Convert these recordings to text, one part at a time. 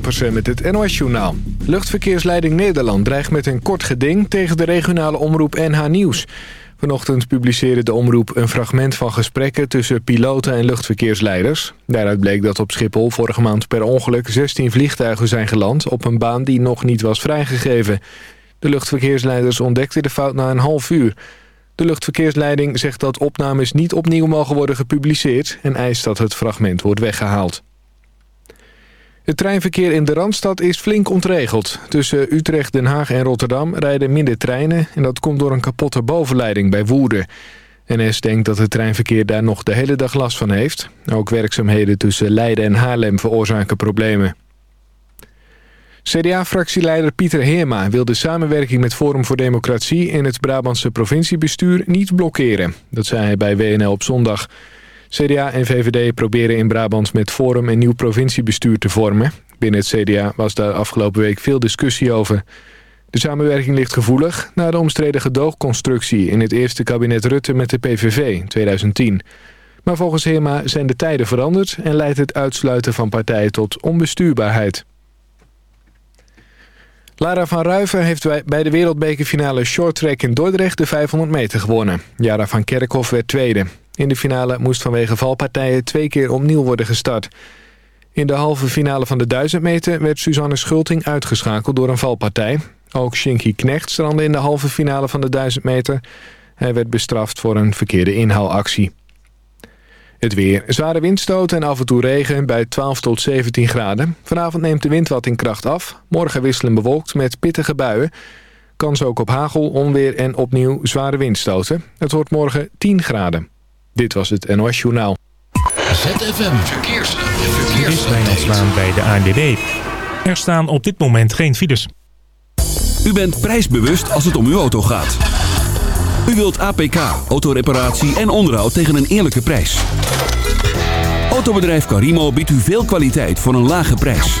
Ampersen met het NOS-journaal. Luchtverkeersleiding Nederland dreigt met een kort geding tegen de regionale omroep NH Nieuws. Vanochtend publiceerde de omroep een fragment van gesprekken tussen piloten en luchtverkeersleiders. Daaruit bleek dat op Schiphol vorige maand per ongeluk 16 vliegtuigen zijn geland op een baan die nog niet was vrijgegeven. De luchtverkeersleiders ontdekten de fout na een half uur. De luchtverkeersleiding zegt dat opnames niet opnieuw mogen worden gepubliceerd... en eist dat het fragment wordt weggehaald. Het treinverkeer in de Randstad is flink ontregeld. Tussen Utrecht, Den Haag en Rotterdam rijden minder treinen... en dat komt door een kapotte bovenleiding bij Woerden. NS denkt dat het treinverkeer daar nog de hele dag last van heeft. Ook werkzaamheden tussen Leiden en Haarlem veroorzaken problemen. CDA-fractieleider Pieter Heerma wil de samenwerking met Forum voor Democratie... in het Brabantse provinciebestuur niet blokkeren. Dat zei hij bij WNL op zondag... CDA en VVD proberen in Brabant met Forum een nieuw provinciebestuur te vormen. Binnen het CDA was daar afgelopen week veel discussie over. De samenwerking ligt gevoelig na de omstreden gedoogconstructie... in het eerste kabinet Rutte met de PVV in 2010. Maar volgens Hema zijn de tijden veranderd... en leidt het uitsluiten van partijen tot onbestuurbaarheid. Lara van Ruiven heeft bij de wereldbekerfinale shorttrack in Dordrecht de 500 meter gewonnen. Jara van Kerkhoff werd tweede. In de finale moest vanwege valpartijen twee keer opnieuw worden gestart. In de halve finale van de 1000 meter werd Suzanne Schulting uitgeschakeld door een valpartij. Ook Shinky Knecht strandde in de halve finale van de 1000 meter. Hij werd bestraft voor een verkeerde inhaalactie. Het weer. Zware windstoten en af en toe regen bij 12 tot 17 graden. Vanavond neemt de wind wat in kracht af. Morgen wisselen bewolkt met pittige buien. Kans ook op hagel, onweer en opnieuw zware windstoten. Het wordt morgen 10 graden. Dit was het NOS Journaal. ZFM Verkeers. Verkeers. Dit is bij de ANWB. Er staan op dit moment geen files. U bent prijsbewust als het om uw auto gaat. U wilt APK, autoreparatie en onderhoud tegen een eerlijke prijs. Autobedrijf Carimo biedt u veel kwaliteit voor een lage prijs.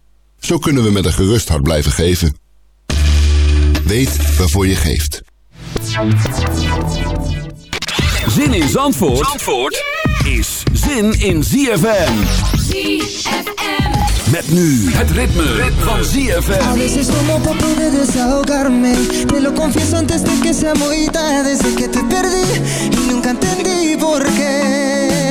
Zo kunnen we met een gerust hart blijven geven. Weet waarvoor je geeft. Zin in Zandvoort, Zandvoort is zin in ZFM. ZFM. Met nu het ritme, van A ZFM. veces tomo pa poder desahogarme Te lo confieso antes de que sea muy tarde Desde que te perdí y nunca entendí por qué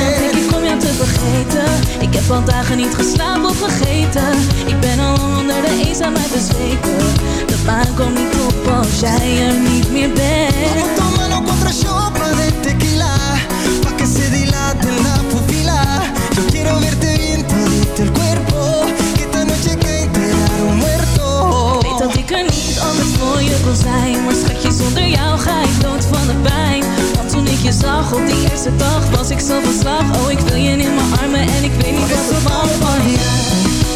ik heb al dagen niet geslapen of vergeten. Ik ben al onder de eenzaamheid bezweken. De maan komt niet op als jij er niet meer bent. Vamos contra sopa de tequila. Pa que se dilate la pupila Yo quiero verte bien, te el cuerpo. Que esta noche cae un muerto. Weet dat ik er niet anders voor je kon zijn. Maar schatje, zonder jou ga ik dood van de pijn je zag op die eerste dag Was ik zo van slag. Oh, ik wil je in mijn armen En ik weet niet wat er van van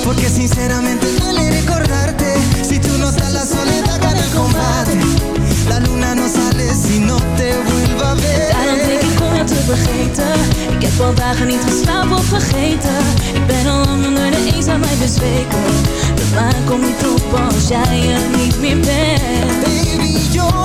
Porque sinceramente duele recordarte Si tú no estás la soledad gana el combate. La luna no sale si no te vuelva a ver. Daarom denk ik om jou te vergeten. Ik heb al dagen niet geslapen of vergeten. Ik ben al lang onder de eenzaamheid bezweken. De maan komt niet op als jij er niet meer bent. Baby, yo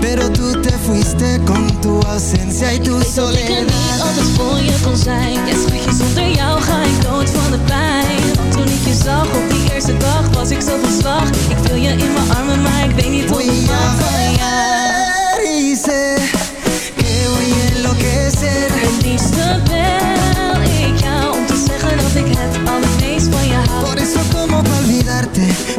Pero tú te fuiste con tu ausencia y tu Ik weet dat ik er soledad. niet altijd voor je kon zijn. Ja schatje, zonder jou ga ik dood van de pijn. Want toen ik je zag op die eerste dag was ik zo van slag. Ik wil je in mijn armen, maar ik weet niet hoe ik mag van jou. sé que voy a enloquecer. Het liefste bel ik jou om te zeggen dat ik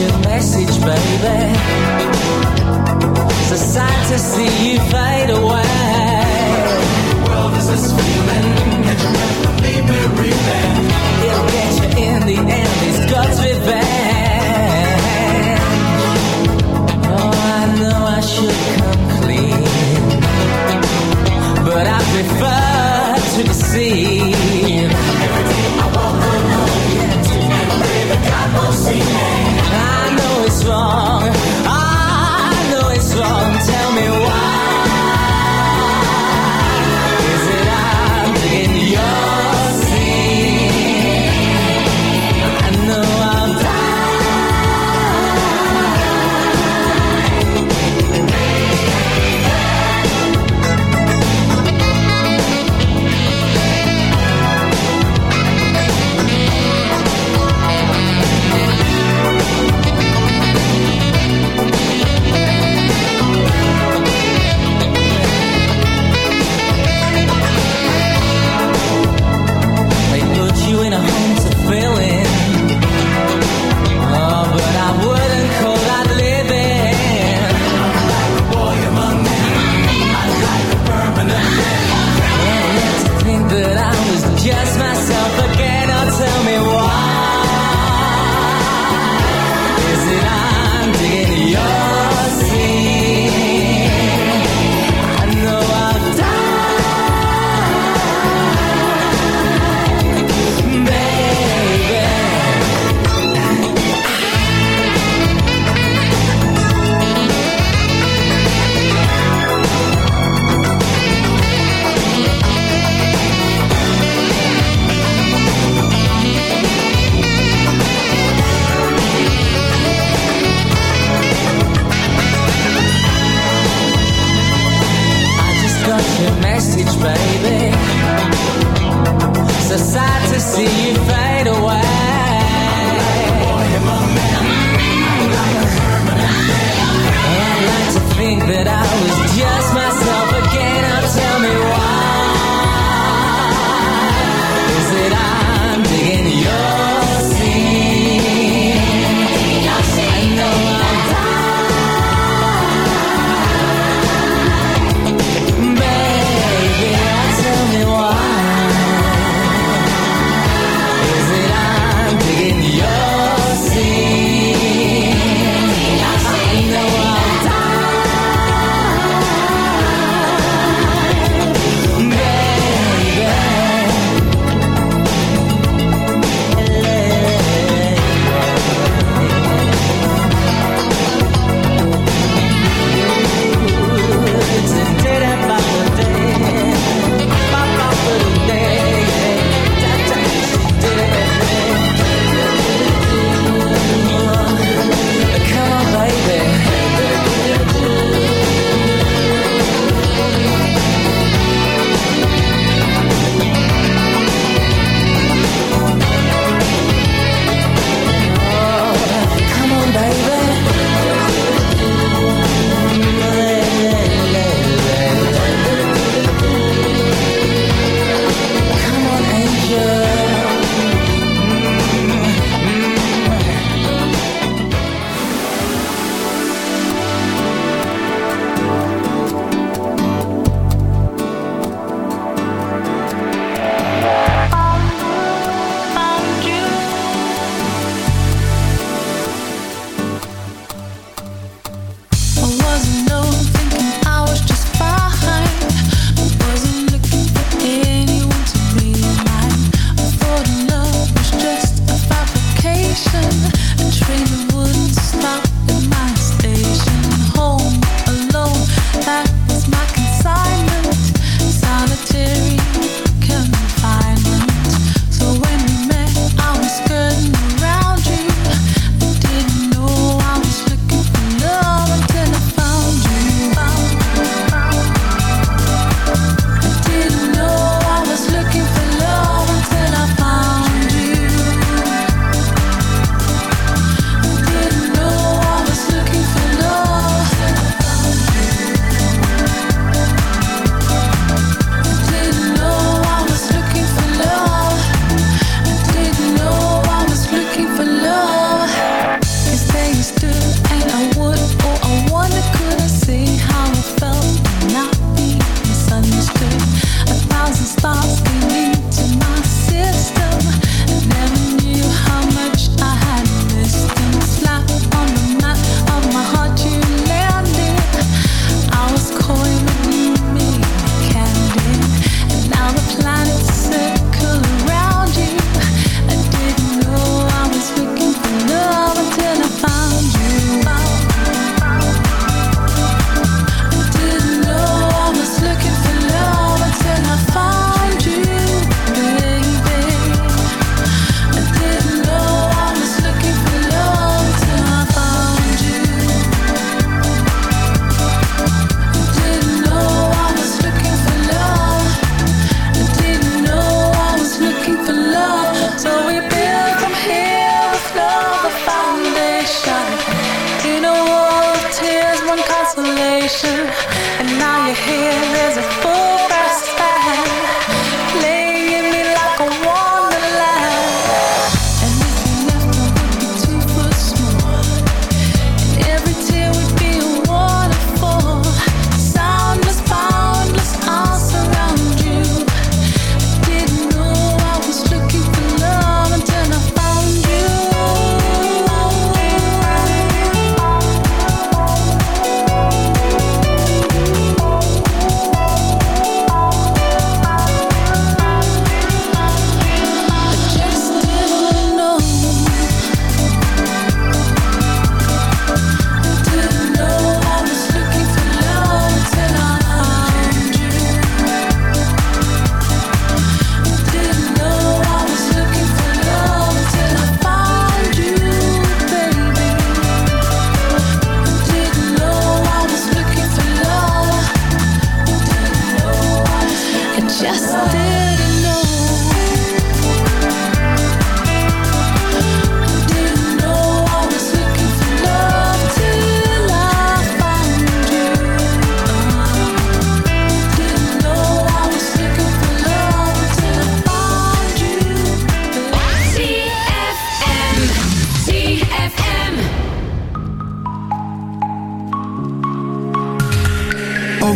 your message, baby. It's a sad to see you fade away. Well, this is feeling. Get your breath from me, baby. It'll get you in the end. These God's revenge. Oh, I know I should come clean, but I prefer to deceive.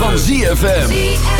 van ZFM.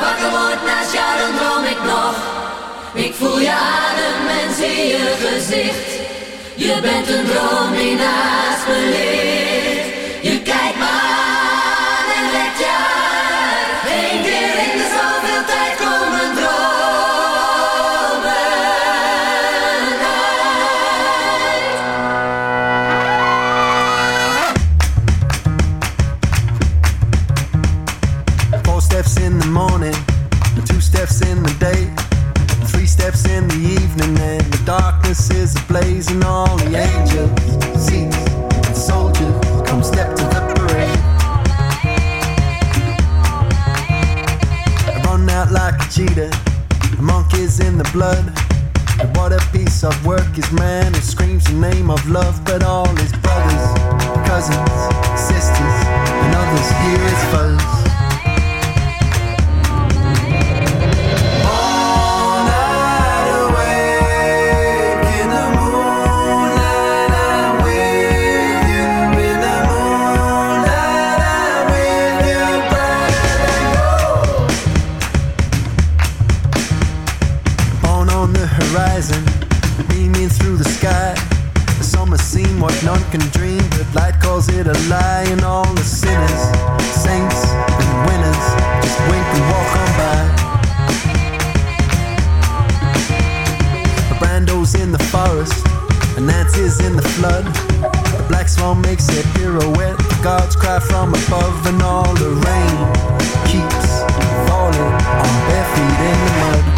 wakker word, naast jaren droom ik nog. Ik voel je adem en zie je gezicht. Je bent een droom die naast me ligt. Is ablaze, and all the angels, seats, and soldiers come step to the parade. I run out like a cheetah, the monkeys in the blood. And what a piece of work is man who screams the name of love, but all his brothers, cousins, sisters, and others hear his fuzz. A lie. And all the sinners, saints, and winners just wink and walk on by. A Brando's in the forest, and Nancy's in the flood. The black swan makes a pirouette. The gods cry from above, and all the rain keeps falling on bare feet in the mud.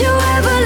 you ever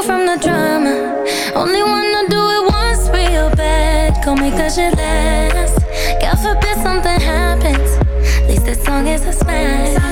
from the drama. Only wanna do it once real bad. gon' make that shit last. God forbid something happens. At least this song is a smash.